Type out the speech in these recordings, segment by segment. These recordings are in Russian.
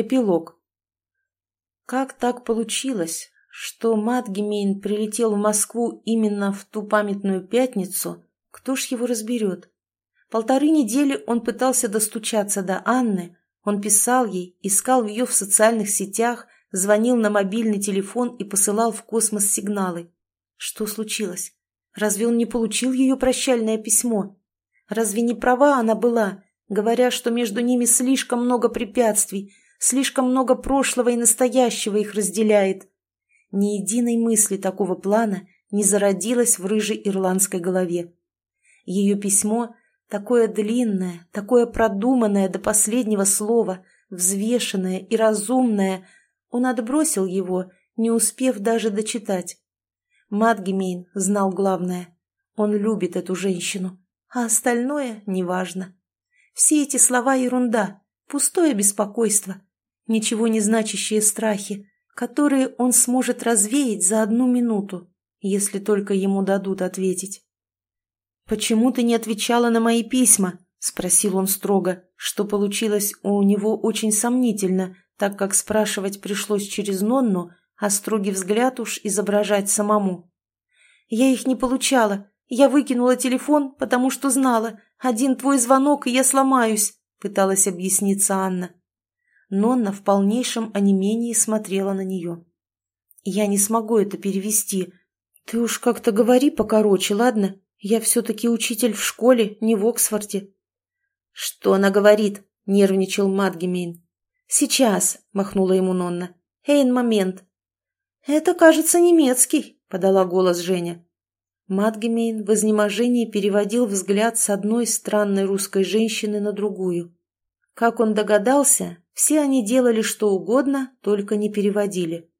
Эпилог. Как так получилось, что Матгемейн прилетел в Москву именно в ту памятную пятницу, кто ж его разберет? Полторы недели он пытался достучаться до Анны, он писал ей, искал ее в социальных сетях, звонил на мобильный телефон и посылал в космос сигналы. Что случилось? Разве он не получил ее прощальное письмо? Разве не права она была, говоря, что между ними слишком много препятствий, слишком много прошлого и настоящего их разделяет? Ни единой мысли такого плана не зародилось в рыжей ирландской голове. Ее письмо, такое длинное, такое продуманное до последнего слова, взвешенное и разумное, он отбросил его, не успев даже дочитать. Матгемейн знал главное. Он любит эту женщину, а остальное неважно. Все эти слова ерунда, пустое беспокойство, ничего не значащие страхи, которые он сможет развеять за одну минуту, если только ему дадут ответить. «Почему ты не отвечала на мои письма?» – спросил он строго, что получилось у него очень сомнительно, так как спрашивать пришлось через Нонну, а строгий взгляд уж изображать самому. «Я их не получала. Я выкинула телефон, потому что знала. Один твой звонок, и я сломаюсь», – пыталась объясниться Анна. Нонна в полнейшем онемении смотрела на нее. «Я не смогу это перевести. Ты уж как-то говори покороче, ладно? Я все-таки учитель в школе, не в Оксфорде». «Что она говорит?» — нервничал Мадгемейн. «Сейчас», — махнула ему Нонна. «Эйн, момент». «Это, кажется, немецкий», — подала голос Женя. Мадгемейн в изнеможении переводил взгляд с одной странной русской женщины на другую. Как он догадался, все они делали что угодно, только не переводили.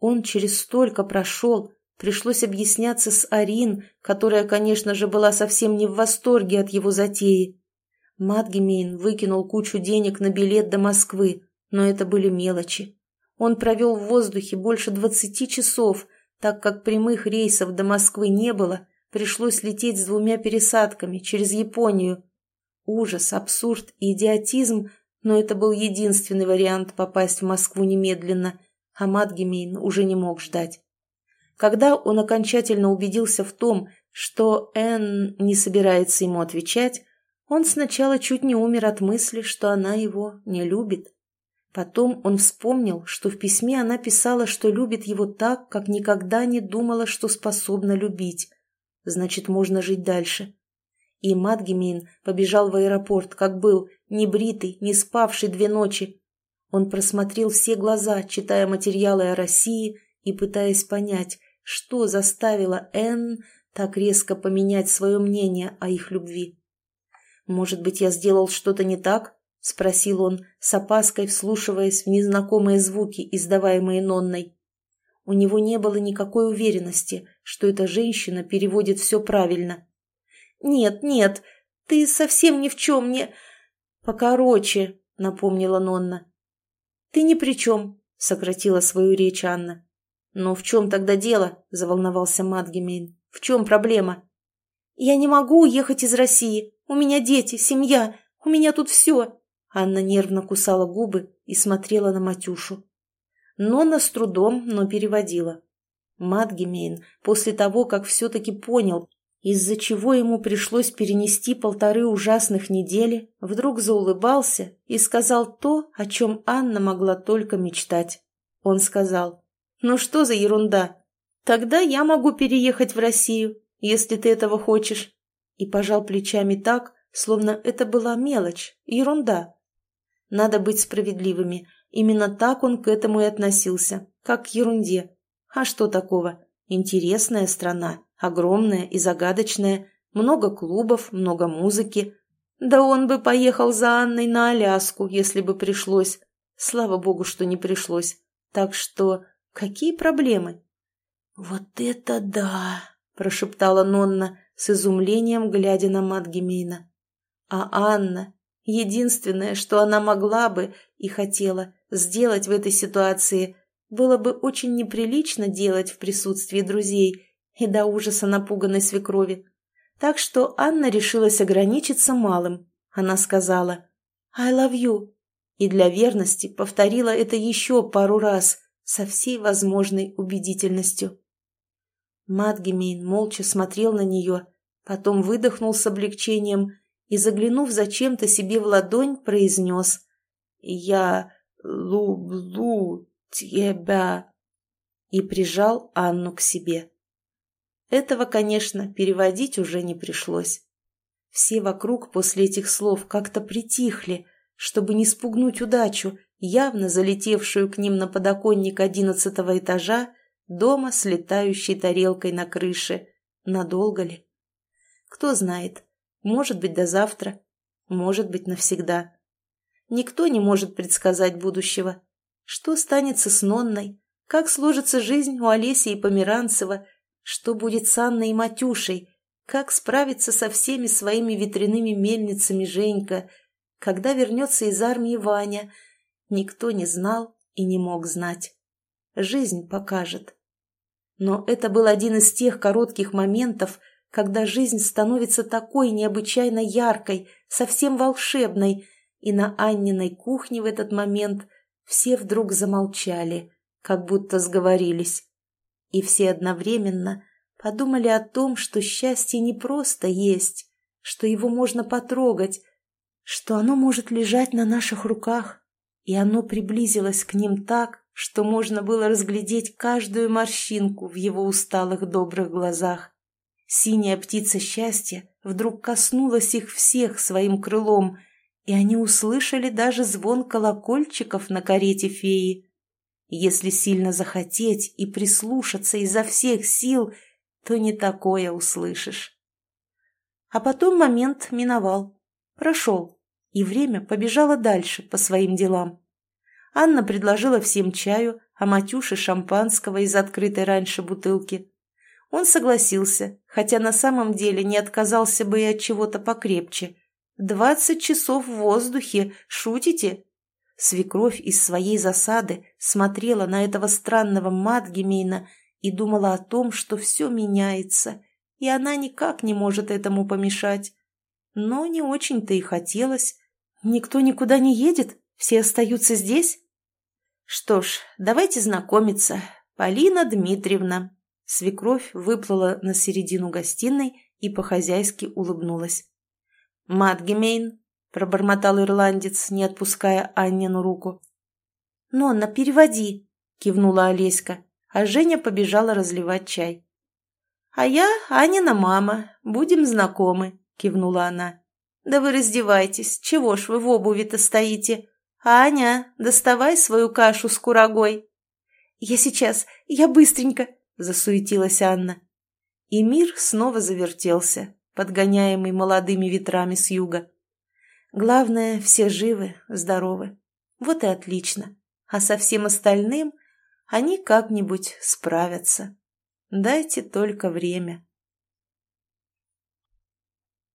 Он через столько прошел, Пришлось объясняться с Арин, которая, конечно же, была совсем не в восторге от его затеи. Матгемейн выкинул кучу денег на билет до Москвы, но это были мелочи. Он провел в воздухе больше двадцати часов, так как прямых рейсов до Москвы не было, пришлось лететь с двумя пересадками через Японию. Ужас, абсурд и идиотизм, но это был единственный вариант попасть в Москву немедленно, а Матгемейн уже не мог ждать. Когда он окончательно убедился в том, что Энн не собирается ему отвечать, он сначала чуть не умер от мысли, что она его не любит. Потом он вспомнил, что в письме она писала, что любит его так, как никогда не думала, что способна любить. Значит, можно жить дальше. И Мадгемейн побежал в аэропорт, как был, не бритый, не спавший две ночи. Он просмотрел все глаза, читая материалы о России и пытаясь понять, что заставило Энн так резко поменять свое мнение о их любви? «Может быть, я сделал что-то не так?» — спросил он, с опаской вслушиваясь в незнакомые звуки, издаваемые Нонной. У него не было никакой уверенности, что эта женщина переводит все правильно. «Нет, нет, ты совсем ни в чем не...» «Покороче», — напомнила Нонна. «Ты ни при чем», — сократила свою речь Анна. «Но в чем тогда дело?» – заволновался Мадгемейн. «В чем проблема?» «Я не могу уехать из России. У меня дети, семья. У меня тут все». Анна нервно кусала губы и смотрела на Матюшу. Нонна с трудом, но переводила. Мадгемейн, после того, как все-таки понял, из-за чего ему пришлось перенести полторы ужасных недели, вдруг заулыбался и сказал то, о чем Анна могла только мечтать. Он сказал, ну что за ерунда? Тогда я могу переехать в Россию, если ты этого хочешь. И пожал плечами так, словно это была мелочь, ерунда. Надо быть справедливыми. Именно так он к этому и относился, как к ерунде. А что такого? Интересная страна, огромная и загадочная, много клубов, много музыки. Да он бы поехал за Анной на Аляску, если бы пришлось. Слава богу, что не пришлось. Так что Какие проблемы? Вот это да! прошептала Нонна с изумлением, глядя на Мадгемейна. А Анна, единственное, что она могла бы и хотела сделать в этой ситуации, было бы очень неприлично делать в присутствии друзей и до ужаса напуганной свекрови. Так что Анна решилась ограничиться малым. Она сказала «I love you». и для верности повторила это еще пару раз со всей возможной убедительностью. Мадгемейн молча смотрел на нее, потом выдохнул с облегчением и, заглянув зачем-то себе в ладонь, произнес «Я люблю тебя» и прижал Анну к себе. Этого, конечно, переводить уже не пришлось. Все вокруг после этих слов как-то притихли, чтобы не спугнуть удачу, явно залетевшую к ним на подоконник одиннадцатого этажа дома с летающей тарелкой на крыше. Надолго ли? Кто знает. Может быть, до завтра. Может быть, навсегда. Никто не может предсказать будущего. Что станется с Нонной? Как сложится жизнь у Олеси и Померанцева? Что будет с Анной и Матюшей? Как справится со всеми своими ветряными мельницами Женька? Когда вернется из армии Ваня? Никто не знал и не мог знать. Жизнь покажет. Но это был один из тех коротких моментов, когда жизнь становится такой необычайно яркой, совсем волшебной, и на Анниной кухне в этот момент все вдруг замолчали, как будто сговорились. И все одновременно подумали о том, что счастье не просто есть, что его можно потрогать, что оно может лежать на наших руках, и оно приблизилось к ним так, что можно было разглядеть каждую морщинку в его усталых добрых глазах. Синяя птица счастья вдруг коснулась их всех своим крылом, и они услышали даже звон колокольчиков на карете феи. Если сильно захотеть и прислушаться изо всех сил, то не такое услышишь. А потом момент миновал, прошел, и время побежало дальше по своим делам. Анна предложила всем чаю, а Матюше шампанского из открытой раньше бутылки. Он согласился, хотя на самом деле не отказался бы и от чего-то покрепче. «Двадцать часов в воздухе, шутите?» Свекровь из своей засады смотрела на этого странного Матгемейна и думала о том, что все меняется, и она никак не может этому помешать. Но не очень-то и хотелось. Никто никуда не едет, все остаются здесь. Что ж, давайте знакомиться. Полина Дмитриевна. Свекровь выплыла на середину гостиной и по-хозяйски улыбнулась. «Матгемейн», — пробормотал ирландец, не отпуская Аннину руку. «Нонна, переводи», — кивнула Олеська, а Женя побежала разливать чай. «А я Анина мама, будем знакомы», — кивнула она. «Да вы раздевайтесь, чего ж вы в обуви-то стоите? Аня, доставай свою кашу с курагой». «Я сейчас, я быстренько», — засуетилась Анна. И мир снова завертелся, подгоняемый молодыми ветрами с юга. Главное, все живы, здоровы. Вот и отлично. А со всем остальным они как-нибудь справятся. Дайте только время.